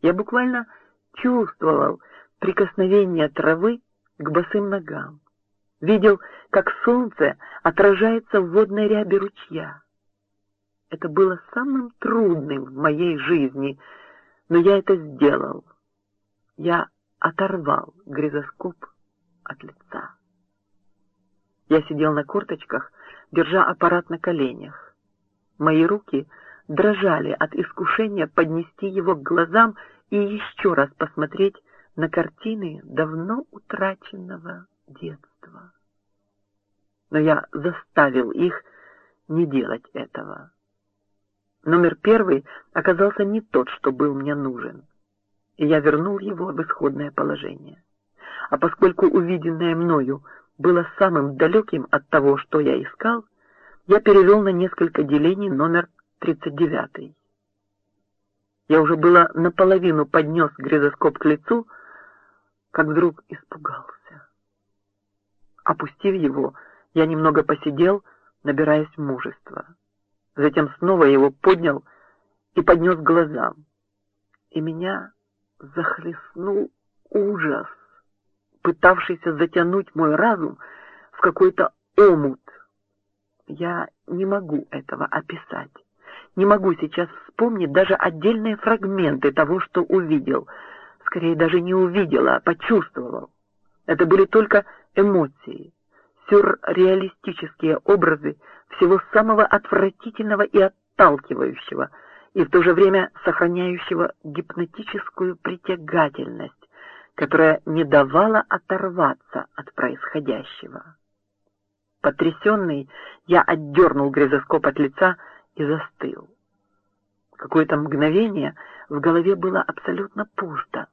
Я буквально чувствовал прикосновение травы к босым ногам. Видел, как солнце отражается в водной рябе ручья. Это было самым трудным в моей жизни, но я это сделал. Я оторвал гризоскоп от лица. Я сидел на корточках, держа аппарат на коленях. Мои руки дрожали от искушения поднести его к глазам и еще раз посмотреть на картины давно утраченного детства. Но я заставил их не делать этого. Номер первый оказался не тот, что был мне нужен, и я вернул его в исходное положение. А поскольку увиденное мною было самым далеким от того, что я искал, я перевел на несколько делений номер 39. Я уже было наполовину поднес грезоскоп к лицу, как вдруг испугался. Опустив его, я немного посидел, набираясь мужества. Затем снова его поднял и поднес к глазам. И меня захлестнул ужас, пытавшийся затянуть мой разум в какой-то омут. Я не могу этого описать. Не могу сейчас вспомнить даже отдельные фрагменты того, что увидел. Скорее, даже не увидел, а почувствовал. Это были только эмоции, сюрреалистические образы всего самого отвратительного и отталкивающего, и в то же время сохраняющего гипнотическую притягательность, которая не давала оторваться от происходящего. Потрясенный, я отдернул грезоскоп от лица и застыл. Какое-то мгновение в голове было абсолютно пусто.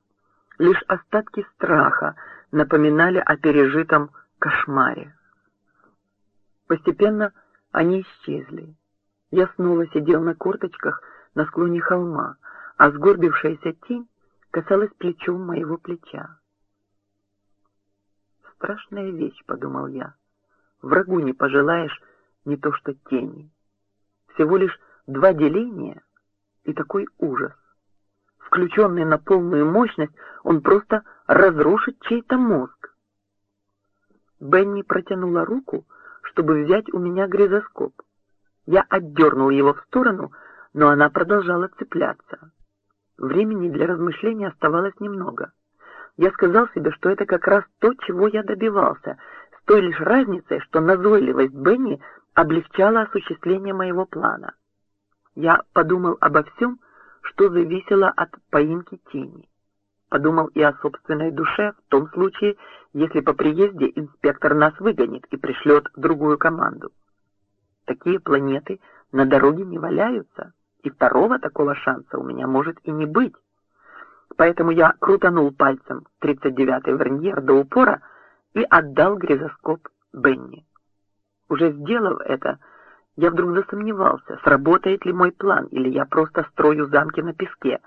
Лишь остатки страха напоминали о пережитом кошмаре. Постепенно они исчезли. Я снова сидел на корточках на склоне холма, а сгорбившаяся тень касалась плечом моего плеча. «Страшная вещь», — подумал я. «Врагу не пожелаешь не то что тени. Всего лишь два деления и такой ужас. Включенный на полную мощность, он просто разрушит чей-то мозг. Бенни протянула руку, чтобы взять у меня гризоскоп. Я отдернул его в сторону, но она продолжала цепляться. Времени для размышления оставалось немного. Я сказал себе, что это как раз то, чего я добивался, с той лишь разницей, что назойливость Бенни облегчала осуществление моего плана. Я подумал обо всем, что зависело от поимки тени. Подумал и о собственной душе в том случае, если по приезде инспектор нас выгонит и пришлет другую команду. Такие планеты на дороге не валяются, и второго такого шанса у меня может и не быть. Поэтому я крутанул пальцем 39-й верньер до упора и отдал гризоскоп Бенни. Уже сделав это, я вдруг засомневался, сработает ли мой план, или я просто строю замки на песке.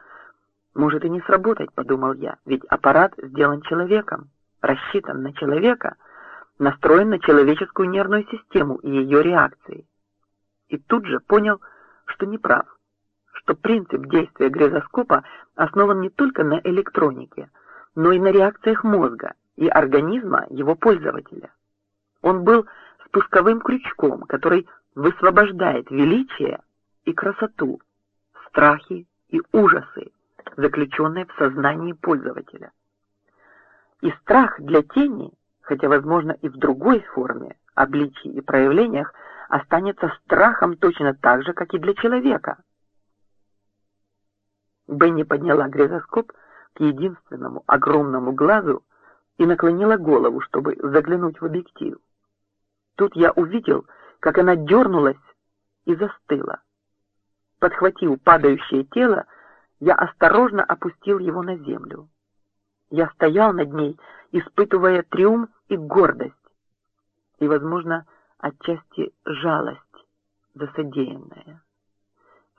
Может и не сработать, подумал я, ведь аппарат сделан человеком рассчитан на человека, настроен на человеческую нервную систему и ее реакции. И тут же понял, что не прав, что принцип действия грезоскопа основан не только на электронике, но и на реакциях мозга и организма его пользователя. Он был спусковым крючком, который высвобождает величие и красоту, страхи и ужасы, заключенные в сознании пользователя. И страх для тени, хотя, возможно, и в другой форме, обличии и проявлениях, останется страхом точно так же, как и для человека. Бенни подняла грезоскоп к единственному огромному глазу и наклонила голову, чтобы заглянуть в объектив. Тут я увидел, как она дернулась и застыла. Подхватив падающее тело, я осторожно опустил его на землю. Я стоял над ней, испытывая триумф и гордость, и, возможно, отчасти жалость за содеянное.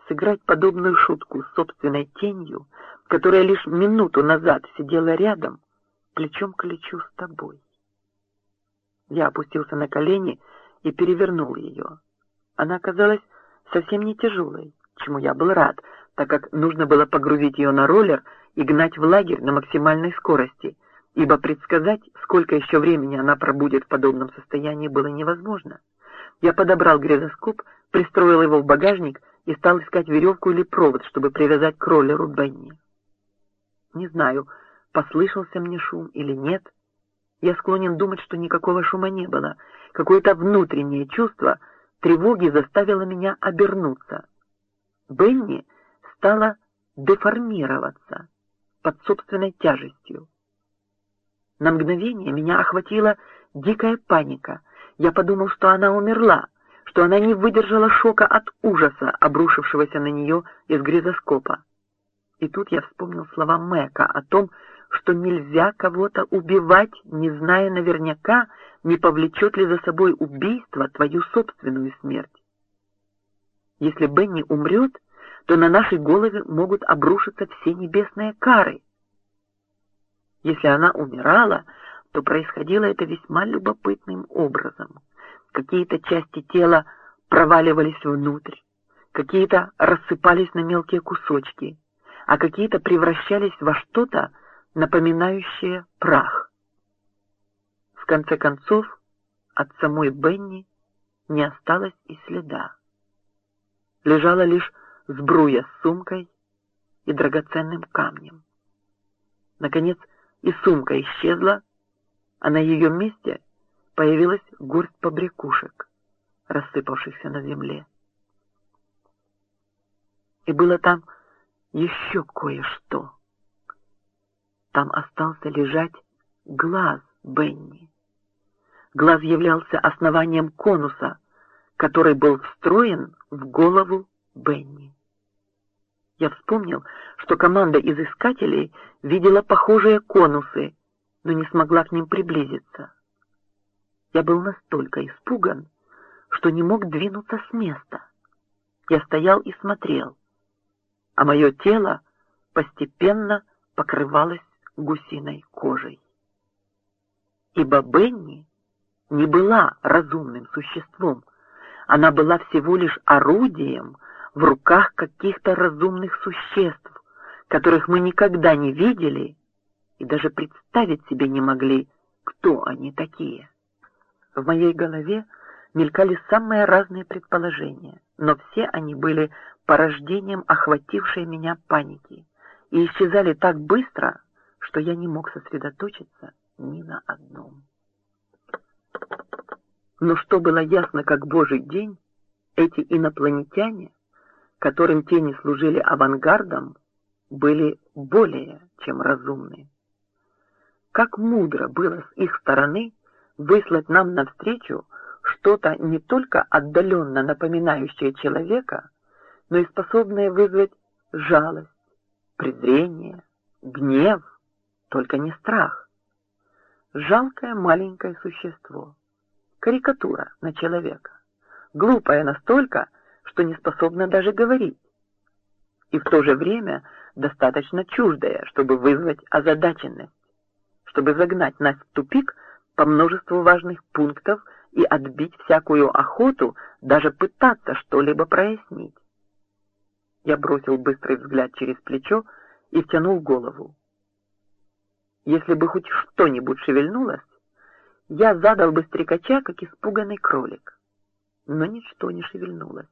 Сыграть подобную шутку с собственной тенью, которая лишь минуту назад сидела рядом, плечом к плечу с тобой. Я опустился на колени и перевернул ее. Она оказалась совсем не тяжелой, чему я был рад, так как нужно было погрузить ее на роллер и гнать в лагерь на максимальной скорости, ибо предсказать, сколько еще времени она пробудет в подобном состоянии, было невозможно. Я подобрал грезоскоп, пристроил его в багажник и стал искать веревку или провод, чтобы привязать к роллеру Бенни. Не знаю, послышался мне шум или нет. Я склонен думать, что никакого шума не было. Какое-то внутреннее чувство тревоги заставило меня обернуться. Бенни стала деформироваться под собственной тяжестью. На мгновение меня охватила дикая паника. Я подумал, что она умерла, что она не выдержала шока от ужаса, обрушившегося на нее из гризоскопа. И тут я вспомнил слова Мэка о том, что нельзя кого-то убивать, не зная наверняка, не повлечет ли за собой убийство твою собственную смерть. Если Бенни умрет, то на наши головы могут обрушиться все небесные кары. Если она умирала, то происходило это весьма любопытным образом. Какие-то части тела проваливались внутрь, какие-то рассыпались на мелкие кусочки, а какие-то превращались во что-то, напоминающее прах. В конце концов, от самой Бенни не осталось и следа. Лежала лишь сбруя с сумкой и драгоценным камнем. Наконец, и сумка исчезла, а на ее месте появилась горсть побрякушек, рассыпавшихся на земле. И было там еще кое-что. Там остался лежать глаз Бенни. Глаз являлся основанием конуса, который был встроен в голову Бенни. Я вспомнил, что команда из искателей видела похожие конусы, но не смогла к ним приблизиться. Я был настолько испуган, что не мог двинуться с места. Я стоял и смотрел, а мое тело постепенно покрывалось гусиной кожей. Ибо Бенни не была разумным существом, она была всего лишь орудием, в руках каких-то разумных существ, которых мы никогда не видели и даже представить себе не могли, кто они такие. В моей голове мелькали самые разные предположения, но все они были порождением охватившей меня паники и исчезали так быстро, что я не мог сосредоточиться ни на одном. Но что было ясно как божий день, эти инопланетяне которым тени служили авангардом, были более чем разумны. Как мудро было с их стороны выслать нам навстречу что-то не только отдаленно напоминающее человека, но и способное вызвать жалость, презрение, гнев, только не страх. Жалкое маленькое существо, карикатура на человека, глупое настолько, что не способна даже говорить, и в то же время достаточно чуждая, чтобы вызвать озадаченность, чтобы загнать нас в тупик по множеству важных пунктов и отбить всякую охоту даже пытаться что-либо прояснить. Я бросил быстрый взгляд через плечо и втянул голову. Если бы хоть что-нибудь шевельнулось, я задал бы стрекача, как испуганный кролик. Но ничто не шевельнулось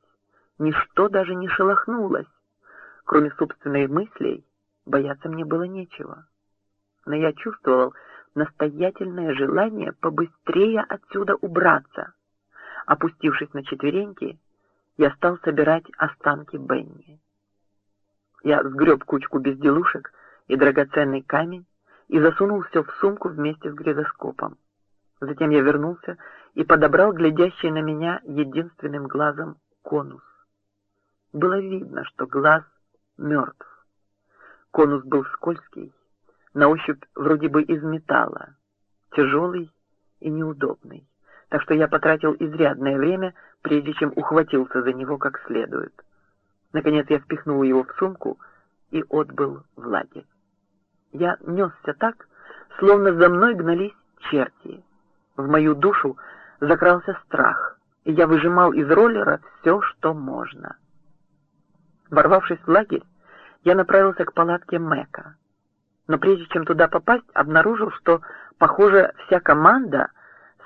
ничто даже не шелохнулось. Кроме собственной мыслей, бояться мне было нечего. Но я чувствовал настоятельное желание побыстрее отсюда убраться. Опустившись на четвереньки, я стал собирать останки Бенни. Я сгреб кучку безделушек и драгоценный камень и засунул все в сумку вместе с гризоскопом. Затем я вернулся и подобрал глядящий на меня единственным глазом конус. Было видно, что глаз мертв. Конус был скользкий, на ощупь вроде бы из металла, тяжелый и неудобный, так что я потратил изрядное время, прежде чем ухватился за него как следует. Наконец я впихнул его в сумку и отбыл в лагерь. Я несся так, словно за мной гнались черти. В мою душу закрался страх, и я выжимал из роллера все, что можно. Ворвавшись в лагерь, я направился к палатке Мэка. но прежде чем туда попасть, обнаружил, что, похоже, вся команда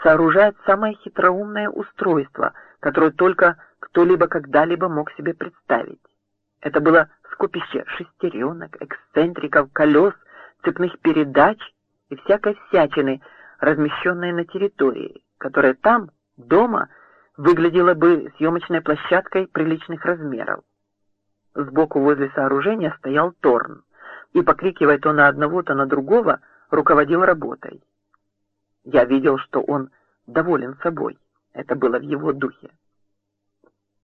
сооружает самое хитроумное устройство, которое только кто-либо когда-либо мог себе представить. Это было скопище шестеренок, эксцентриков, колес, цепных передач и всякой всячины, размещенной на территории, которая там, дома, выглядела бы съемочной площадкой приличных размеров. Сбоку возле сооружения стоял Торн, и, покрикивая то на одного, то на другого, руководил работой. Я видел, что он доволен собой. Это было в его духе.